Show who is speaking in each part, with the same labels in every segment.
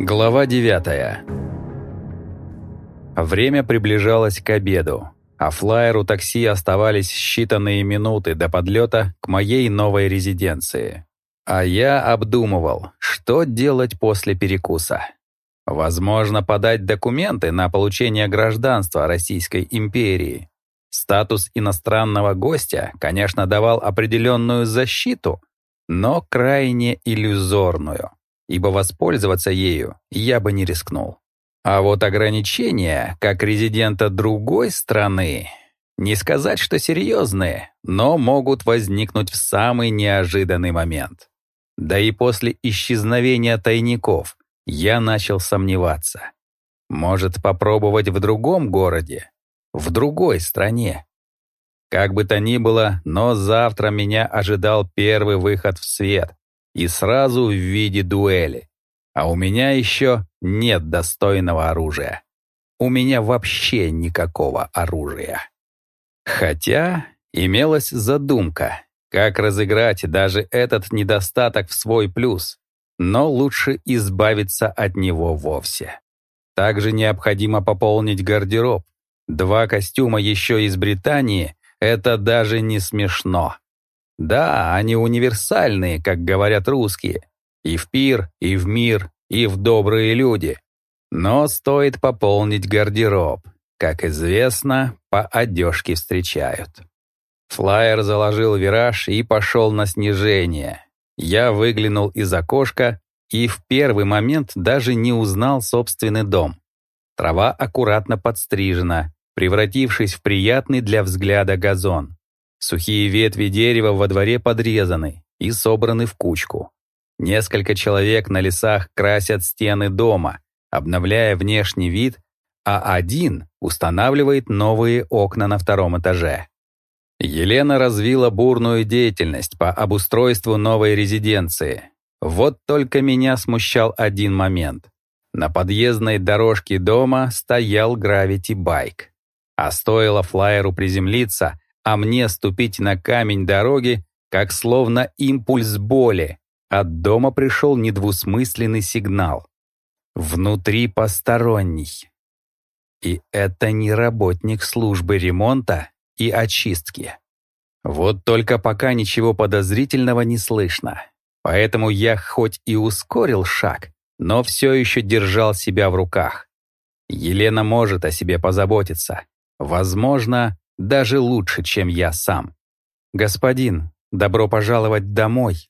Speaker 1: Глава 9 Время приближалось к обеду, а флайеру такси оставались считанные минуты до подлета к моей новой резиденции. А я обдумывал, что делать после перекуса. Возможно, подать документы на получение гражданства Российской империи. Статус иностранного гостя, конечно, давал определенную защиту, но крайне иллюзорную, ибо воспользоваться ею я бы не рискнул. А вот ограничения, как резидента другой страны, не сказать, что серьезные, но могут возникнуть в самый неожиданный момент. Да и после исчезновения тайников я начал сомневаться. Может, попробовать в другом городе, в другой стране. Как бы то ни было, но завтра меня ожидал первый выход в свет, и сразу в виде дуэли. А у меня еще нет достойного оружия. У меня вообще никакого оружия. Хотя имелась задумка, как разыграть даже этот недостаток в свой плюс, но лучше избавиться от него вовсе. Также необходимо пополнить гардероб. Два костюма еще из Британии — это даже не смешно. Да, они универсальные, как говорят русские. И в пир, и в мир, и в добрые люди. Но стоит пополнить гардероб. Как известно, по одежке встречают. Флайер заложил вираж и пошел на снижение. Я выглянул из окошка и в первый момент даже не узнал собственный дом. Трава аккуратно подстрижена, превратившись в приятный для взгляда газон. Сухие ветви дерева во дворе подрезаны и собраны в кучку. Несколько человек на лесах красят стены дома, обновляя внешний вид, а один устанавливает новые окна на втором этаже. Елена развила бурную деятельность по обустройству новой резиденции. Вот только меня смущал один момент. На подъездной дорожке дома стоял гравити-байк. А стоило флайеру приземлиться, а мне ступить на камень дороги, как словно импульс боли. От дома пришел недвусмысленный сигнал. Внутри посторонний. И это не работник службы ремонта и очистки. Вот только пока ничего подозрительного не слышно. Поэтому я хоть и ускорил шаг, но все еще держал себя в руках. Елена может о себе позаботиться. Возможно, даже лучше, чем я сам. «Господин, добро пожаловать домой!»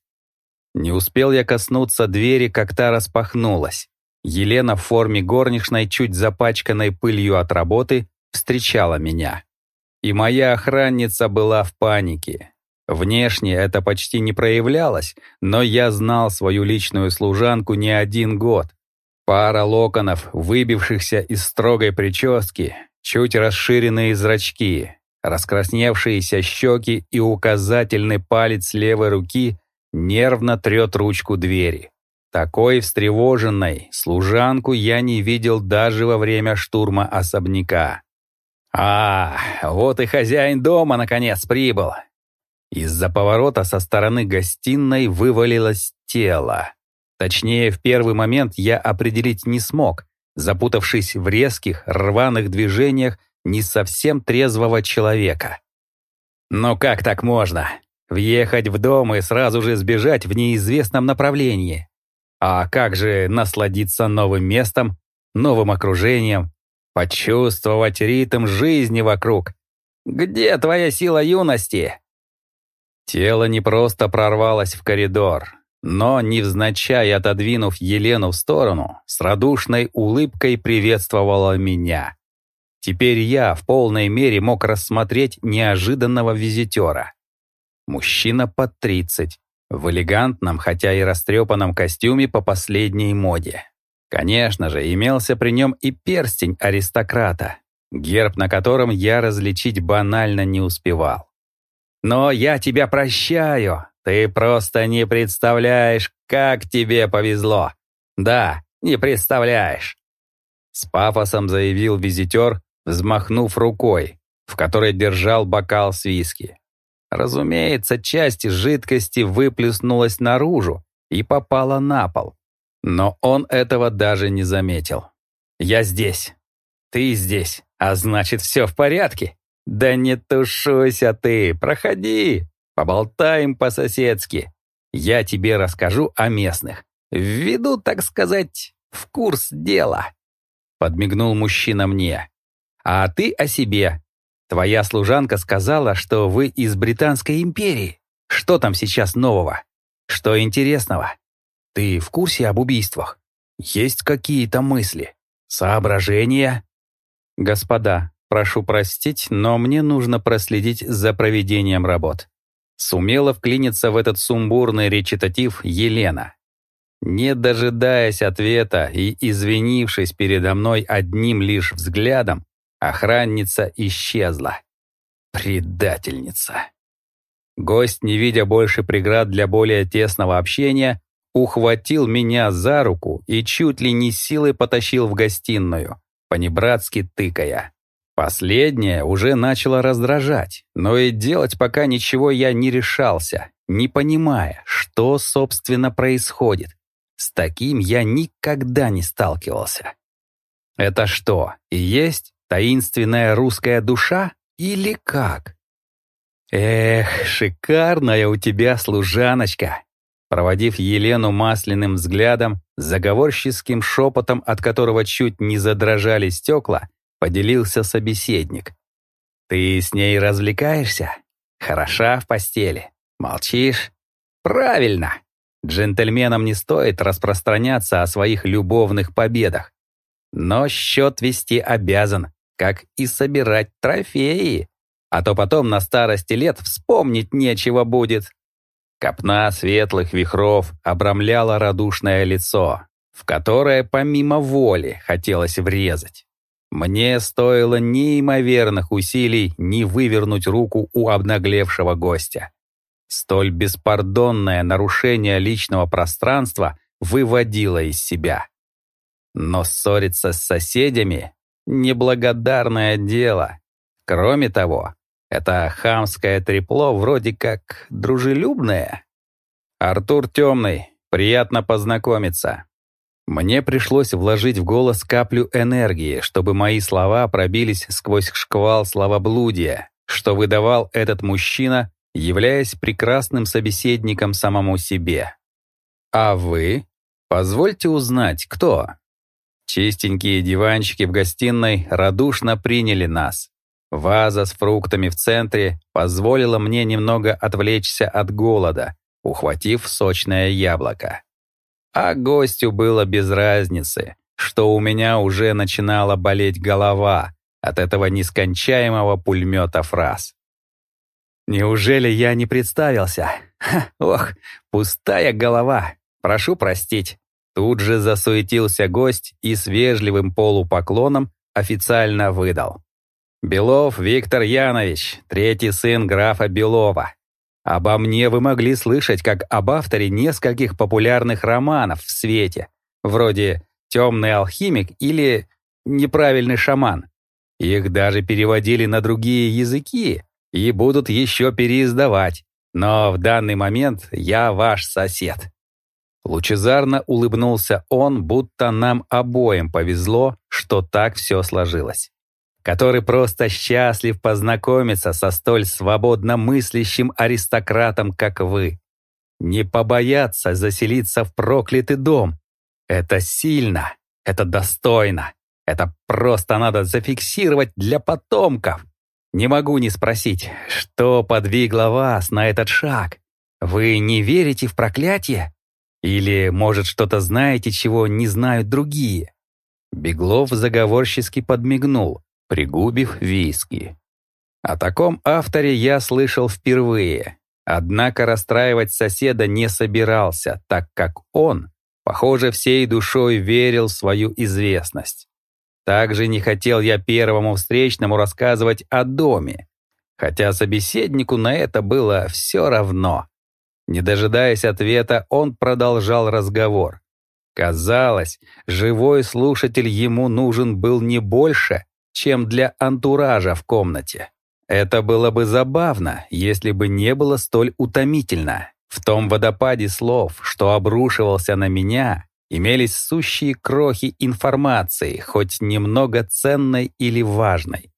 Speaker 1: Не успел я коснуться двери, как та распахнулась. Елена в форме горничной, чуть запачканной пылью от работы, встречала меня. И моя охранница была в панике. Внешне это почти не проявлялось, но я знал свою личную служанку не один год. Пара локонов, выбившихся из строгой прически, чуть расширенные зрачки, Раскрасневшиеся щеки и указательный палец левой руки нервно трет ручку двери. Такой встревоженной служанку я не видел даже во время штурма особняка. А, вот и хозяин дома наконец прибыл. Из-за поворота со стороны гостиной вывалилось тело. Точнее, в первый момент я определить не смог, запутавшись в резких, рваных движениях не совсем трезвого человека. Но как так можно? Въехать в дом и сразу же сбежать в неизвестном направлении. А как же насладиться новым местом, новым окружением, почувствовать ритм жизни вокруг? Где твоя сила юности? Тело не просто прорвалось в коридор, но, невзначай отодвинув Елену в сторону, с радушной улыбкой приветствовало меня. Теперь я в полной мере мог рассмотреть неожиданного визитера. Мужчина под 30, в элегантном, хотя и растрепанном костюме по последней моде. Конечно же, имелся при нем и перстень аристократа, герб на котором я различить банально не успевал. «Но я тебя прощаю, ты просто не представляешь, как тебе повезло. Да, не представляешь!» С пафосом заявил визитер, взмахнув рукой, в которой держал бокал с виски. Разумеется, часть жидкости выплеснулась наружу и попала на пол. Но он этого даже не заметил. «Я здесь. Ты здесь. А значит, все в порядке. Да не тушуйся ты, проходи. Поболтаем по-соседски. Я тебе расскажу о местных. Введу, так сказать, в курс дела». Подмигнул мужчина мне. «А ты о себе. Твоя служанка сказала, что вы из Британской империи. Что там сейчас нового? Что интересного? Ты в курсе об убийствах? Есть какие-то мысли? Соображения?» «Господа, прошу простить, но мне нужно проследить за проведением работ». Сумела вклиниться в этот сумбурный речитатив Елена. Не дожидаясь ответа и извинившись передо мной одним лишь взглядом, охранница исчезла. Предательница. Гость, не видя больше преград для более тесного общения, ухватил меня за руку и чуть ли не силой потащил в гостиную, понебратски тыкая. Последнее уже начало раздражать, но и делать пока ничего я не решался, не понимая, что, собственно, происходит. С таким я никогда не сталкивался. Это что, и есть таинственная русская душа или как? Эх, шикарная у тебя служаночка. Проводив Елену масляным взглядом, заговорческим шепотом, от которого чуть не задрожали стекла, поделился собеседник. «Ты с ней развлекаешься? Хороша в постели? Молчишь? Правильно! Джентльменам не стоит распространяться о своих любовных победах. Но счет вести обязан, как и собирать трофеи. А то потом на старости лет вспомнить нечего будет. Копна светлых вихров обрамляла радушное лицо, в которое помимо воли хотелось врезать. Мне стоило неимоверных усилий не вывернуть руку у обнаглевшего гостя. Столь беспардонное нарушение личного пространства выводило из себя. Но ссориться с соседями — неблагодарное дело. Кроме того, это хамское трепло вроде как дружелюбное. Артур Темный, приятно познакомиться. Мне пришлось вложить в голос каплю энергии, чтобы мои слова пробились сквозь шквал словоблудия, что выдавал этот мужчина являясь прекрасным собеседником самому себе. А вы? Позвольте узнать, кто? Чистенькие диванчики в гостиной радушно приняли нас. Ваза с фруктами в центре позволила мне немного отвлечься от голода, ухватив сочное яблоко. А гостю было без разницы, что у меня уже начинала болеть голова от этого нескончаемого пулемета фраз. Неужели я не представился? Ха, ох, пустая голова. Прошу простить. Тут же засуетился гость и с вежливым полупоклоном официально выдал. «Белов Виктор Янович, третий сын графа Белова. Обо мне вы могли слышать как об авторе нескольких популярных романов в свете, вроде «Темный алхимик» или «Неправильный шаман». Их даже переводили на другие языки, и будут еще переиздавать, но в данный момент я ваш сосед». Лучезарно улыбнулся он, будто нам обоим повезло, что так все сложилось. Который просто счастлив познакомиться со столь свободно мыслящим аристократом, как вы. Не побояться заселиться в проклятый дом. Это сильно, это достойно, это просто надо зафиксировать для потомков. Не могу не спросить, что подвигло вас на этот шаг? Вы не верите в проклятие? Или, может, что-то знаете, чего не знают другие?» Беглов заговорчески подмигнул, пригубив виски. О таком авторе я слышал впервые, однако расстраивать соседа не собирался, так как он, похоже, всей душой верил в свою известность. Также не хотел я первому встречному рассказывать о доме, хотя собеседнику на это было все равно. Не дожидаясь ответа, он продолжал разговор. Казалось, живой слушатель ему нужен был не больше, чем для антуража в комнате. Это было бы забавно, если бы не было столь утомительно. В том водопаде слов, что обрушивался на меня, имелись сущие крохи информации, хоть немного ценной или важной.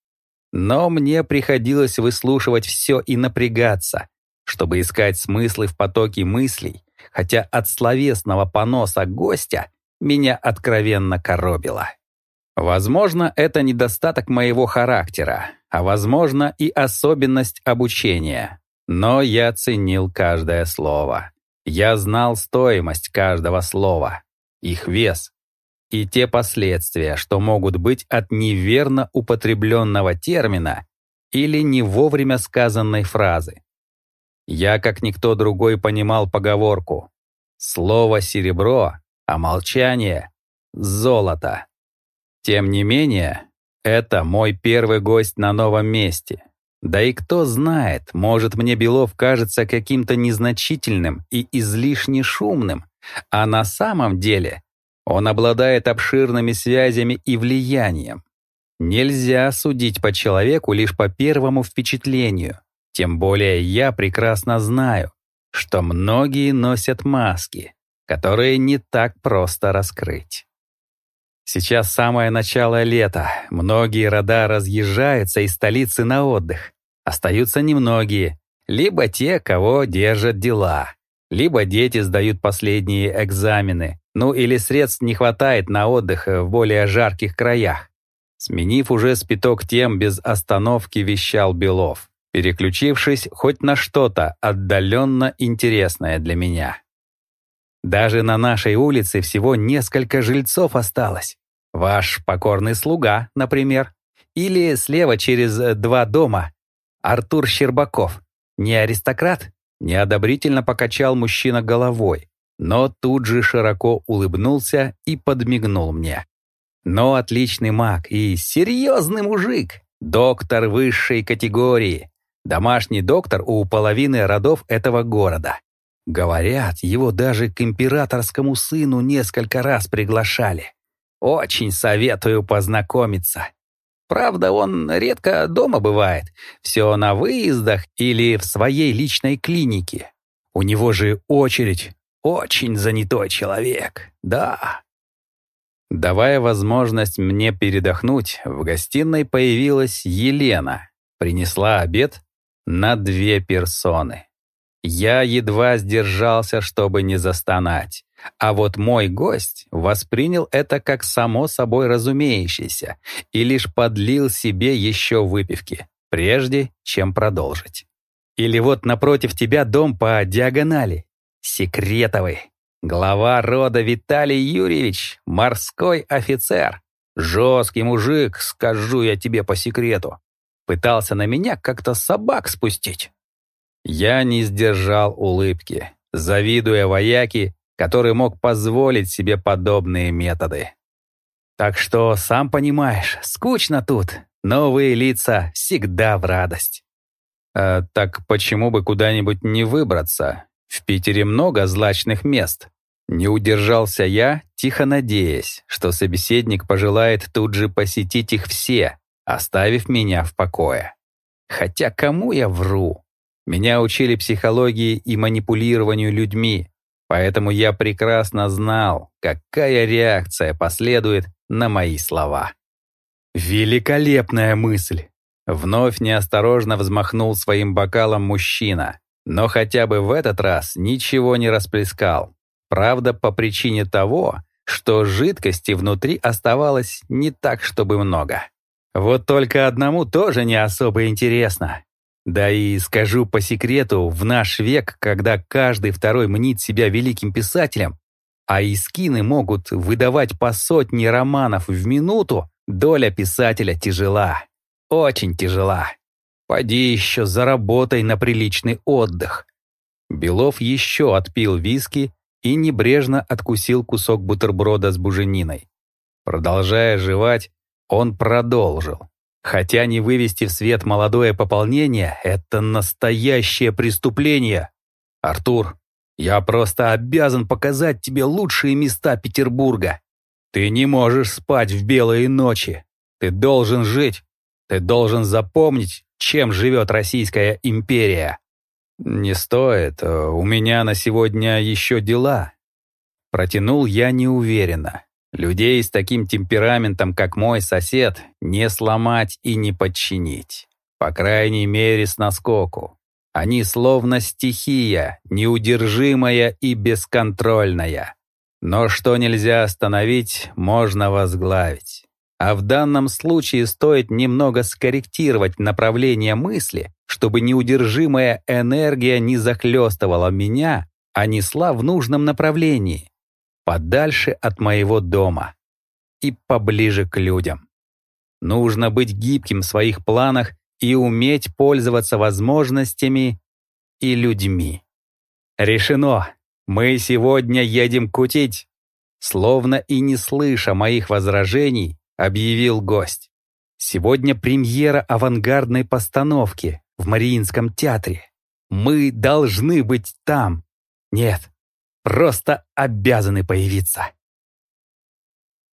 Speaker 1: Но мне приходилось выслушивать все и напрягаться, чтобы искать смыслы в потоке мыслей, хотя от словесного поноса гостя меня откровенно коробило. Возможно, это недостаток моего характера, а возможно и особенность обучения. Но я ценил каждое слово. Я знал стоимость каждого слова, их вес и те последствия, что могут быть от неверно употребленного термина или не вовремя сказанной фразы. Я, как никто другой, понимал поговорку «Слово серебро, а молчание — золото». Тем не менее, это мой первый гость на новом месте, да и кто знает, может, мне Белов кажется каким-то незначительным и излишне шумным, а на самом деле он обладает обширными связями и влиянием. Нельзя судить по человеку лишь по первому впечатлению, тем более я прекрасно знаю, что многие носят маски, которые не так просто раскрыть. Сейчас самое начало лета. Многие рода разъезжаются из столицы на отдых. Остаются немногие. Либо те, кого держат дела. Либо дети сдают последние экзамены. Ну или средств не хватает на отдых в более жарких краях. Сменив уже спиток тем, без остановки вещал Белов, переключившись хоть на что-то отдаленно интересное для меня. Даже на нашей улице всего несколько жильцов осталось. Ваш покорный слуга, например. Или слева через э, два дома. Артур Щербаков. Не аристократ? Неодобрительно покачал мужчина головой, но тут же широко улыбнулся и подмигнул мне. Но отличный маг и серьезный мужик. Доктор высшей категории. Домашний доктор у половины родов этого города. Говорят, его даже к императорскому сыну несколько раз приглашали. Очень советую познакомиться. Правда, он редко дома бывает, все на выездах или в своей личной клинике. У него же очередь, очень занятой человек, да. Давая возможность мне передохнуть, в гостиной появилась Елена. Принесла обед на две персоны. Я едва сдержался, чтобы не застонать. А вот мой гость воспринял это как само собой разумеющееся и лишь подлил себе еще выпивки, прежде чем продолжить. Или вот напротив тебя дом по диагонали. Секретовый. Глава рода Виталий Юрьевич, морской офицер. Жесткий мужик, скажу я тебе по секрету. Пытался на меня как-то собак спустить. Я не сдержал улыбки, завидуя вояке, который мог позволить себе подобные методы. Так что, сам понимаешь, скучно тут. Новые лица всегда в радость. А, так почему бы куда-нибудь не выбраться? В Питере много злачных мест. Не удержался я, тихо надеясь, что собеседник пожелает тут же посетить их все, оставив меня в покое. Хотя кому я вру? Меня учили психологии и манипулированию людьми, поэтому я прекрасно знал, какая реакция последует на мои слова. Великолепная мысль! Вновь неосторожно взмахнул своим бокалом мужчина, но хотя бы в этот раз ничего не расплескал. Правда, по причине того, что жидкости внутри оставалось не так, чтобы много. Вот только одному тоже не особо интересно. Да и скажу по секрету, в наш век, когда каждый второй мнит себя великим писателем, а искины могут выдавать по сотне романов в минуту, доля писателя тяжела. Очень тяжела. Пойди еще заработай на приличный отдых. Белов еще отпил виски и небрежно откусил кусок бутерброда с бужениной. Продолжая жевать, он продолжил. Хотя не вывести в свет молодое пополнение — это настоящее преступление. Артур, я просто обязан показать тебе лучшие места Петербурга. Ты не можешь спать в белые ночи. Ты должен жить. Ты должен запомнить, чем живет Российская империя. Не стоит, у меня на сегодня еще дела. Протянул я неуверенно. Людей с таким темпераментом, как мой сосед, не сломать и не подчинить. По крайней мере, с наскоку. Они словно стихия, неудержимая и бесконтрольная. Но что нельзя остановить, можно возглавить. А в данном случае стоит немного скорректировать направление мысли, чтобы неудержимая энергия не захлестывала меня, а несла в нужном направлении, подальше от моего дома и поближе к людям. Нужно быть гибким в своих планах и уметь пользоваться возможностями и людьми. Решено. Мы сегодня едем кутить. Словно и не слыша моих возражений, объявил гость. Сегодня премьера авангардной постановки в Мариинском театре. Мы должны быть там. Нет, просто обязаны появиться.